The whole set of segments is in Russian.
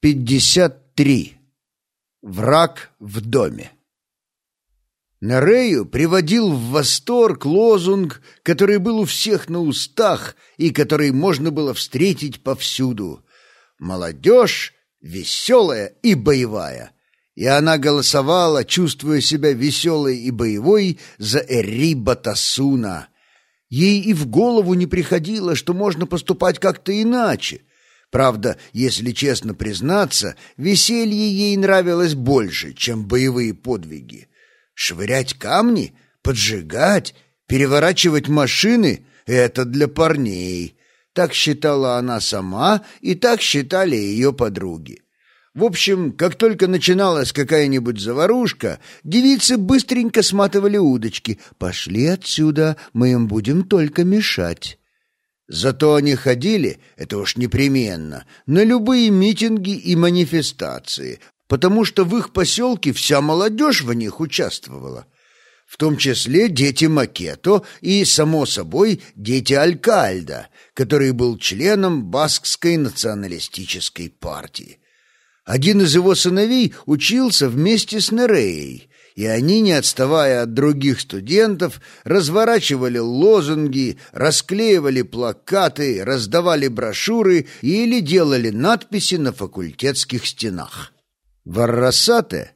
53. Враг в доме. Нерею приводил в восторг лозунг, который был у всех на устах и который можно было встретить повсюду. «Молодежь веселая и боевая». И она голосовала, чувствуя себя веселой и боевой, за Эри Батасуна. Ей и в голову не приходило, что можно поступать как-то иначе, Правда, если честно признаться, веселье ей нравилось больше, чем боевые подвиги. Швырять камни, поджигать, переворачивать машины — это для парней. Так считала она сама, и так считали ее подруги. В общем, как только начиналась какая-нибудь заварушка, девицы быстренько сматывали удочки. «Пошли отсюда, мы им будем только мешать». Зато они ходили, это уж непременно, на любые митинги и манифестации, потому что в их поселке вся молодежь в них участвовала, в том числе дети Макето и, само собой, дети Алькальда, который был членом Баскской националистической партии. Один из его сыновей учился вместе с Нереей, и они, не отставая от других студентов, разворачивали лозунги, расклеивали плакаты, раздавали брошюры или делали надписи на факультетских стенах. Варрасате,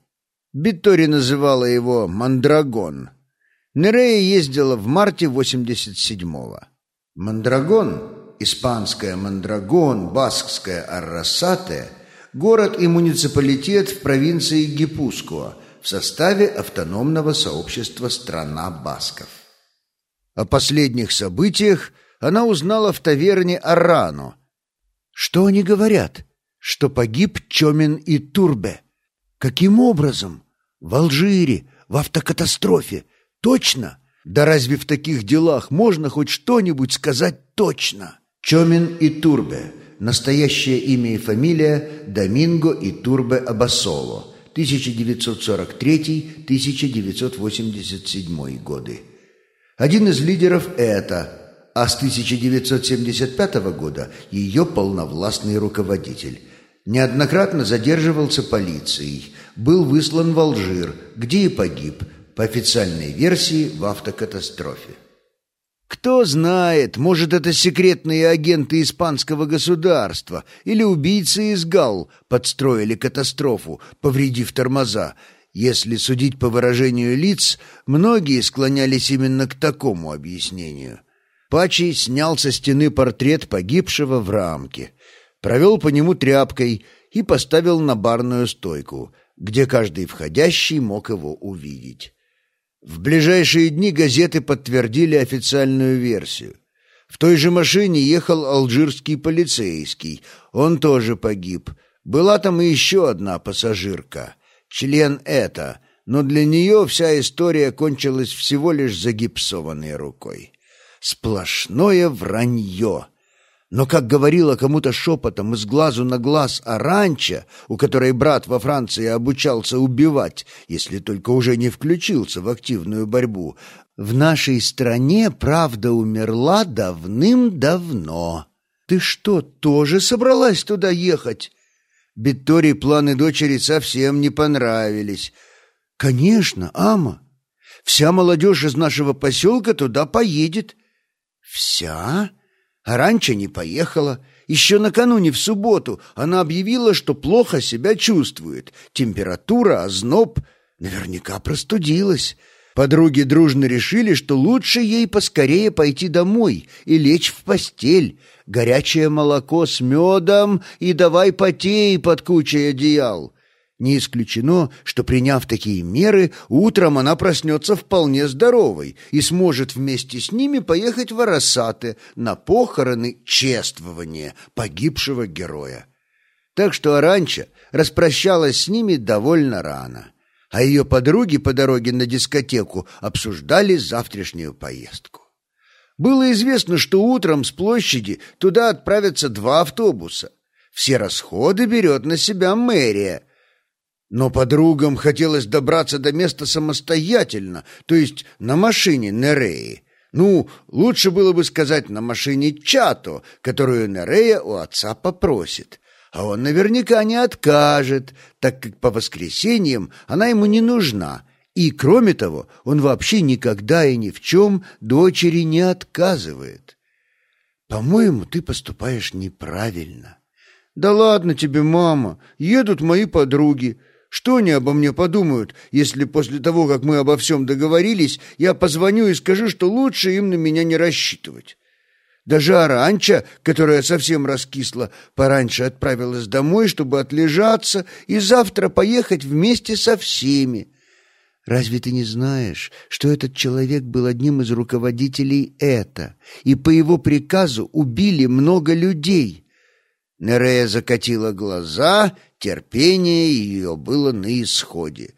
Битори называла его «Мандрагон», Нерея ездила в марте 87-го. Мандрагон, испанская Мандрагон, баскская Аррасате – город и муниципалитет в провинции Гипускуа – в составе автономного сообщества «Страна Басков». О последних событиях она узнала в таверне Арано. Что они говорят? Что погиб Чомин и Турбе. Каким образом? В Алжире, в автокатастрофе. Точно? Да разве в таких делах можно хоть что-нибудь сказать точно? Чомин и Турбе. Настоящее имя и фамилия Доминго и Турбе Абасоло. 1943-1987 годы. Один из лидеров это, а с 1975 года ее полновластный руководитель. Неоднократно задерживался полицией, был выслан в Алжир, где и погиб, по официальной версии в автокатастрофе. Кто знает, может, это секретные агенты испанского государства или убийцы из Галл подстроили катастрофу, повредив тормоза. Если судить по выражению лиц, многие склонялись именно к такому объяснению. Пачи снял со стены портрет погибшего в рамке, провел по нему тряпкой и поставил на барную стойку, где каждый входящий мог его увидеть. В ближайшие дни газеты подтвердили официальную версию. В той же машине ехал алжирский полицейский. Он тоже погиб. Была там и еще одна пассажирка. Член это, но для нее вся история кончилась всего лишь загипсованной рукой. Сплошное вранье. Но, как говорила кому-то шепотом из глазу на глаз Аранча, у которой брат во Франции обучался убивать, если только уже не включился в активную борьбу, в нашей стране правда умерла давным-давно. Ты что, тоже собралась туда ехать? Беттори планы дочери совсем не понравились. Конечно, Ама. Вся молодежь из нашего поселка туда поедет. Вся? Раньше не поехала. Еще накануне в субботу она объявила, что плохо себя чувствует. Температура, озноб. Наверняка простудилась. Подруги дружно решили, что лучше ей поскорее пойти домой и лечь в постель. Горячее молоко с медом и давай потей под кучей одеял. Не исключено, что, приняв такие меры, утром она проснется вполне здоровой и сможет вместе с ними поехать в Арасаты на похороны чествования погибшего героя. Так что Аранча распрощалась с ними довольно рано, а ее подруги по дороге на дискотеку обсуждали завтрашнюю поездку. Было известно, что утром с площади туда отправятся два автобуса. Все расходы берет на себя мэрия – но подругам хотелось добраться до места самостоятельно, то есть на машине Нереи. Ну, лучше было бы сказать на машине Чато, которую Нерея у отца попросит. А он наверняка не откажет, так как по воскресеньям она ему не нужна. И, кроме того, он вообще никогда и ни в чем дочери не отказывает. По-моему, ты поступаешь неправильно. Да ладно тебе, мама, едут мои подруги. Что они обо мне подумают, если после того, как мы обо всем договорились, я позвоню и скажу, что лучше им на меня не рассчитывать? Даже Аранча, которая совсем раскисла, пораньше отправилась домой, чтобы отлежаться и завтра поехать вместе со всеми. Разве ты не знаешь, что этот человек был одним из руководителей это, и по его приказу убили много людей? Нерея закатила глаза, терпение ее было на исходе.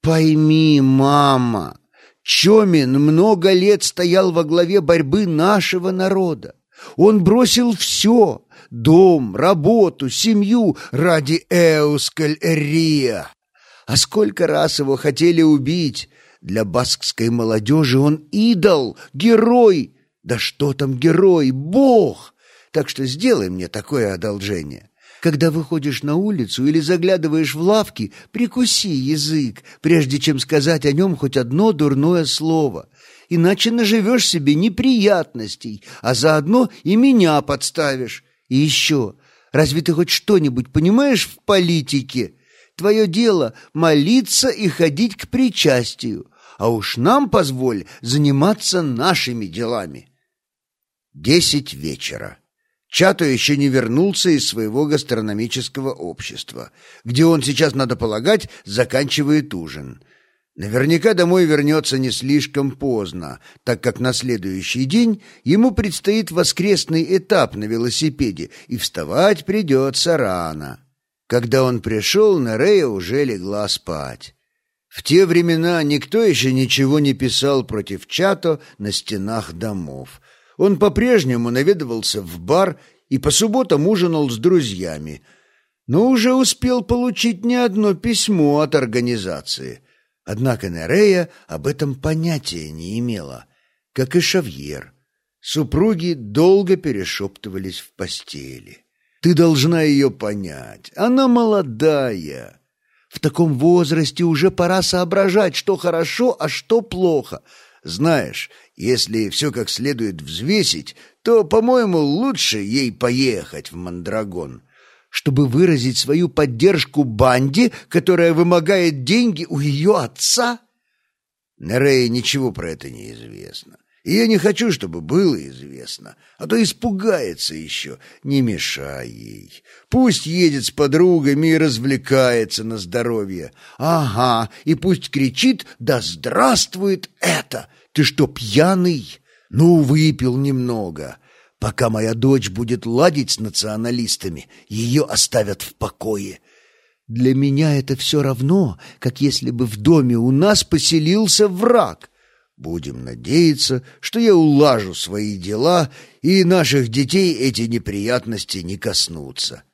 Пойми, мама, Чомин много лет стоял во главе борьбы нашего народа. Он бросил все — дом, работу, семью ради Эускаль-Эрия. А сколько раз его хотели убить? Для баскской молодежи он идол, герой. Да что там герой, бог! Так что сделай мне такое одолжение. Когда выходишь на улицу или заглядываешь в лавки, прикуси язык, прежде чем сказать о нем хоть одно дурное слово. Иначе наживешь себе неприятностей, а заодно и меня подставишь. И еще, разве ты хоть что-нибудь понимаешь в политике? Твое дело — молиться и ходить к причастию, а уж нам позволь заниматься нашими делами. Десять вечера. Чато еще не вернулся из своего гастрономического общества, где он сейчас, надо полагать, заканчивает ужин. Наверняка домой вернется не слишком поздно, так как на следующий день ему предстоит воскресный этап на велосипеде, и вставать придется рано. Когда он пришел, Нерея уже легла спать. В те времена никто еще ничего не писал против Чато на стенах домов. Он по-прежнему наведывался в бар и по субботам ужинал с друзьями, но уже успел получить не одно письмо от организации. Однако Нерея об этом понятия не имела, как и Шавьер. Супруги долго перешептывались в постели. Ты должна ее понять. Она молодая. В таком возрасте уже пора соображать, что хорошо, а что плохо. Знаешь, если все как следует взвесить, то, по-моему, лучше ей поехать в Мандрагон, чтобы выразить свою поддержку банде, которая вымогает деньги у ее отца. Нерее ничего про это не известно. И я не хочу, чтобы было известно, а то испугается еще. Не мешай ей. Пусть едет с подругами и развлекается на здоровье. Ага, и пусть кричит «Да здравствует это!» Ты что, пьяный? Ну, выпил немного. Пока моя дочь будет ладить с националистами, ее оставят в покое. Для меня это все равно, как если бы в доме у нас поселился враг. Будем надеяться, что я улажу свои дела, и наших детей эти неприятности не коснутся.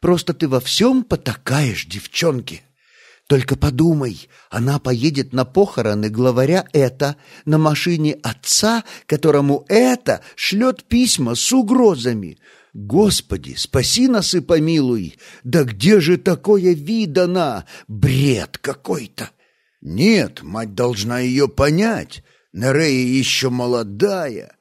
Просто ты во всем потакаешь, девчонки. Только подумай, она поедет на похороны главаря это на машине отца, которому это шлет письма с угрозами. Господи, спаси нас и помилуй! Да где же такое видано? Бред какой-то! Нет, мать должна ее понять. Нерея еще молодая.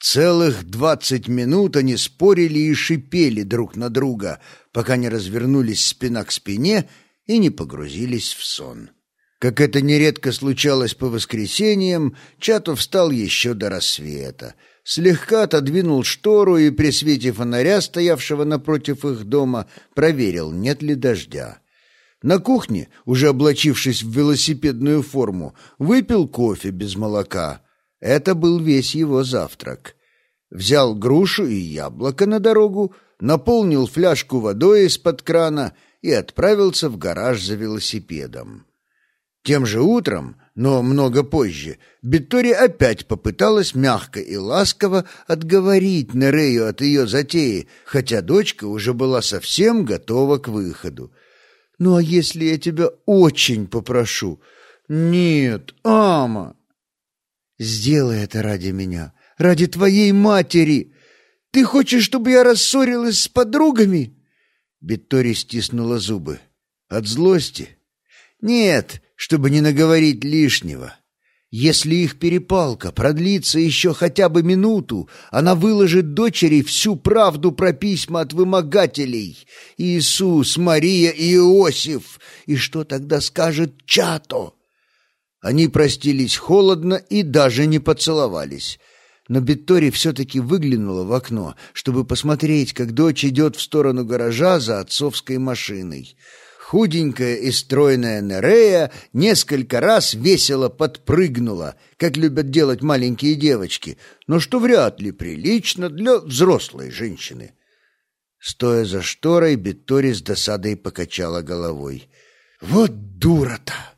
Целых двадцать минут они спорили и шипели друг на друга, пока не развернулись спина к спине и не погрузились в сон. Как это нередко случалось по воскресеньям, Чатов встал еще до рассвета, слегка отодвинул штору и при свете фонаря, стоявшего напротив их дома, проверил, нет ли дождя. На кухне, уже облачившись в велосипедную форму, выпил кофе без молока. Это был весь его завтрак. Взял грушу и яблоко на дорогу, наполнил фляжку водой из-под крана и отправился в гараж за велосипедом. Тем же утром, но много позже, Биттори опять попыталась мягко и ласково отговорить Нерею от ее затеи, хотя дочка уже была совсем готова к выходу. Ну а если я тебя очень попрошу? Нет, ama. Сделай это ради меня, ради твоей матери. Ты хочешь, чтобы я рассорилась с подругами? Биттори стиснула зубы. От злости? Нет, чтобы не наговорить лишнего. Если их перепалка продлится еще хотя бы минуту, она выложит дочери всю правду про письма от вымогателей. Иисус, Мария и Иосиф. И что тогда скажет Чато? Они простились холодно и даже не поцеловались. Но Беттори все-таки выглянула в окно, чтобы посмотреть, как дочь идет в сторону гаража за отцовской машиной. Худенькая и стройная Нерея несколько раз весело подпрыгнула, как любят делать маленькие девочки, но что вряд ли прилично для взрослой женщины. Стоя за шторой, Беттори с досадой покачала головой. «Вот дура-то!»